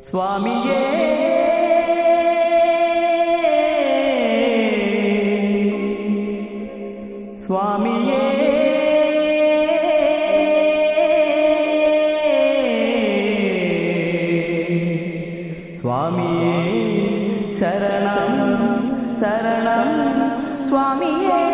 சுவாமியே சுவாமியே சுவாமியே சரணம் சரணம் சுவாமியே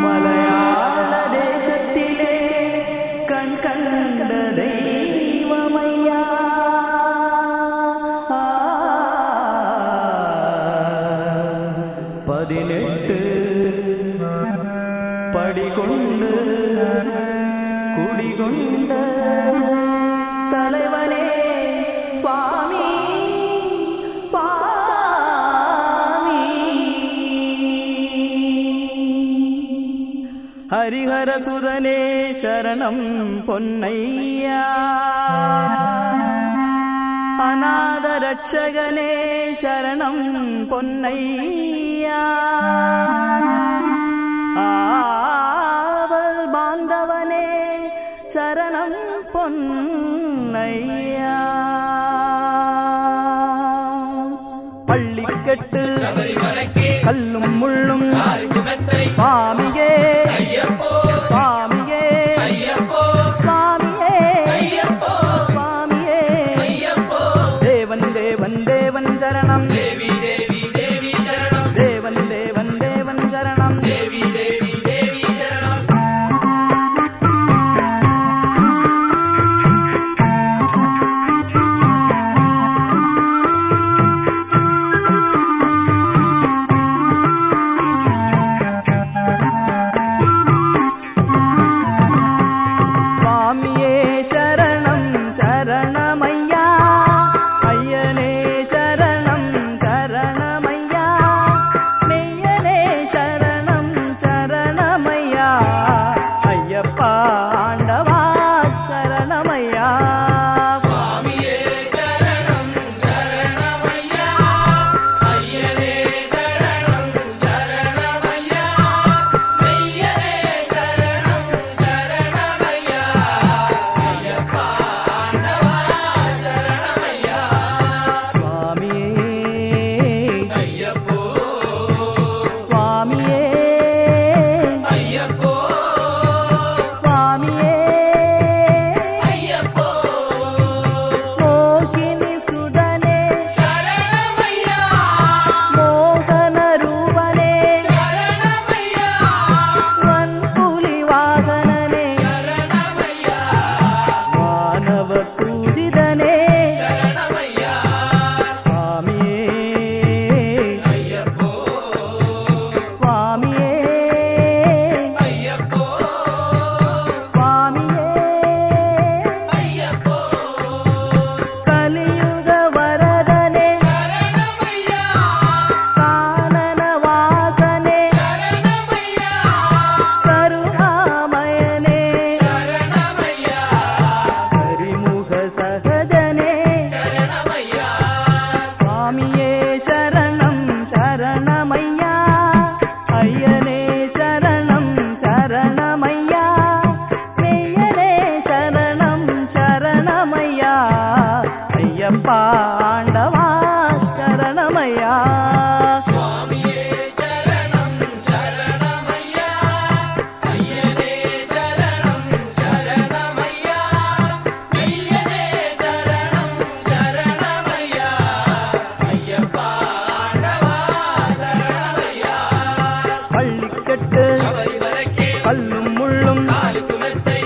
மலையாள தேசத்திலே கண் கண்ட தெய்வமையா? பதினெட்டு படிகொண்டு குடிகொண்ட தலைவனே சுவாமி ஹரிஹர சுதனே சரணம் பொன்னையா. அநாத ரட்சகனே சரணம் பொன்னையா. ஆவல் பாந்தவனே சரணம் பொன்னையா. பள்ளிக்கட்டு கல்லும் முள்ளும் சுவாமியே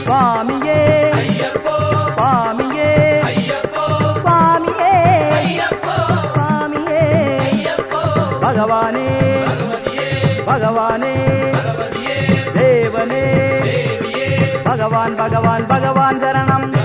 சுவாமியே. சுவாமியே. சுவாமியே. சுவாமியே. பகவானே. பகவானே. தேவனே. பகவான் பகவான் பகவான் சரணம்.